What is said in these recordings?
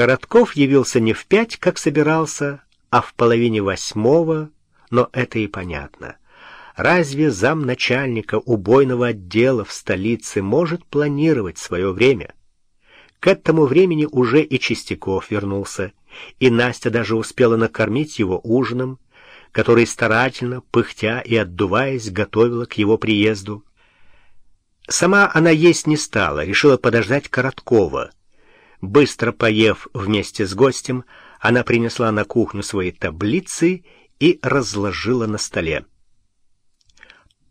Коротков явился не в пять, как собирался, а в половине восьмого, но это и понятно. Разве замначальника убойного отдела в столице может планировать свое время? К этому времени уже и Чистяков вернулся, и Настя даже успела накормить его ужином, который старательно, пыхтя и отдуваясь, готовила к его приезду. Сама она есть не стала, решила подождать Короткова. Быстро поев вместе с гостем, она принесла на кухню свои таблицы и разложила на столе.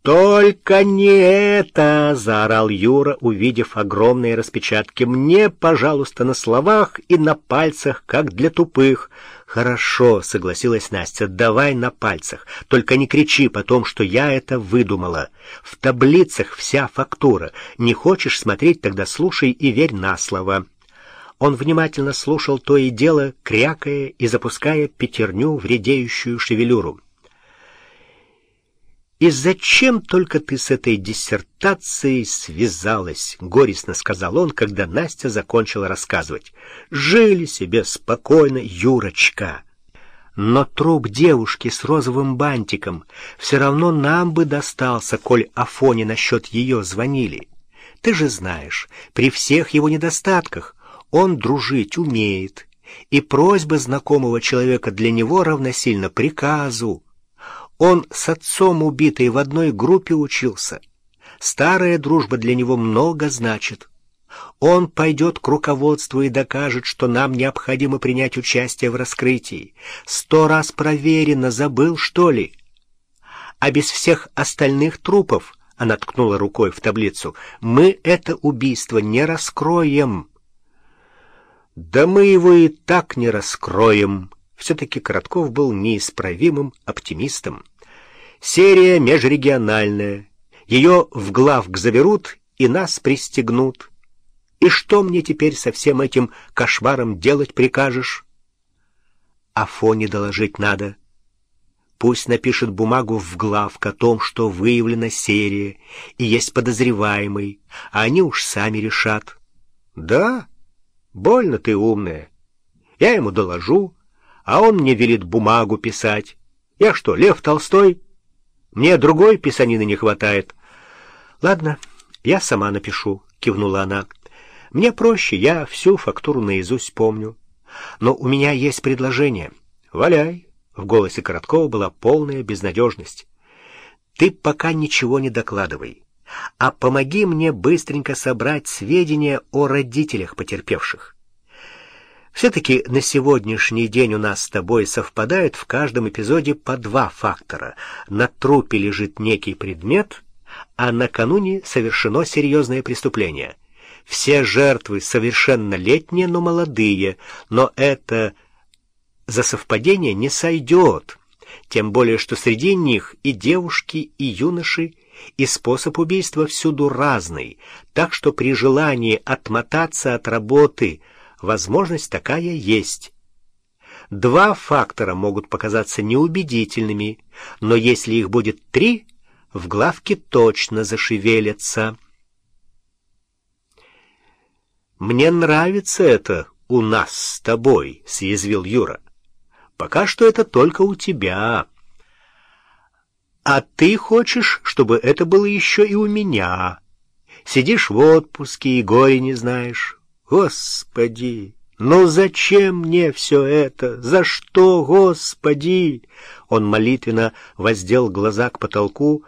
«Только не это!» — заорал Юра, увидев огромные распечатки. «Мне, пожалуйста, на словах и на пальцах, как для тупых». «Хорошо», — согласилась Настя, — «давай на пальцах. Только не кричи потом, что я это выдумала. В таблицах вся фактура. Не хочешь смотреть, тогда слушай и верь на слово». Он внимательно слушал то и дело, крякая и запуская пятерню в редеющую шевелюру. «И зачем только ты с этой диссертацией связалась?» — горестно сказал он, когда Настя закончила рассказывать. «Жили себе спокойно, Юрочка!» Но труп девушки с розовым бантиком все равно нам бы достался, коль Афоне насчет ее звонили. Ты же знаешь, при всех его недостатках он дружить умеет, и просьба знакомого человека для него равносильно приказу. Он с отцом убитой в одной группе учился. Старая дружба для него много значит. Он пойдет к руководству и докажет, что нам необходимо принять участие в раскрытии. Сто раз проверено, забыл, что ли? А без всех остальных трупов, она ткнула рукой в таблицу, мы это убийство не раскроем. Да мы его и так не раскроем, все-таки Коротков был неисправимым оптимистом. Серия межрегиональная. Ее в главк заберут и нас пристегнут. И что мне теперь со всем этим кошмаром делать прикажешь? Афоне доложить надо. Пусть напишет бумагу в главк о том, что выявлена серия и есть подозреваемый, а они уж сами решат. Да, больно ты умная. Я ему доложу, а он мне велит бумагу писать. Я что, Лев Толстой? Мне другой писанины не хватает. Ладно, я сама напишу, кивнула она. Мне проще, я всю фактуру наизусть помню. Но у меня есть предложение. Валяй. В голосе Короткова была полная безнадежность. Ты пока ничего не докладывай, а помоги мне быстренько собрать сведения о родителях потерпевших. Все-таки на сегодняшний день у нас с тобой совпадают в каждом эпизоде по два фактора. На трупе лежит некий предмет, а накануне совершено серьезное преступление. Все жертвы совершеннолетние, но молодые, но это за совпадение не сойдет. Тем более, что среди них и девушки, и юноши, и способ убийства всюду разный, так что при желании отмотаться от работы – возможность такая есть. Два фактора могут показаться неубедительными, но если их будет три, в главке точно зашевелятся. «Мне нравится это у нас с тобой», — съязвил Юра. «Пока что это только у тебя. А ты хочешь, чтобы это было еще и у меня. Сидишь в отпуске и горе не знаешь». Господи, ну зачем мне все это? За что, Господи? Он молитвенно воздел глаза к потолку,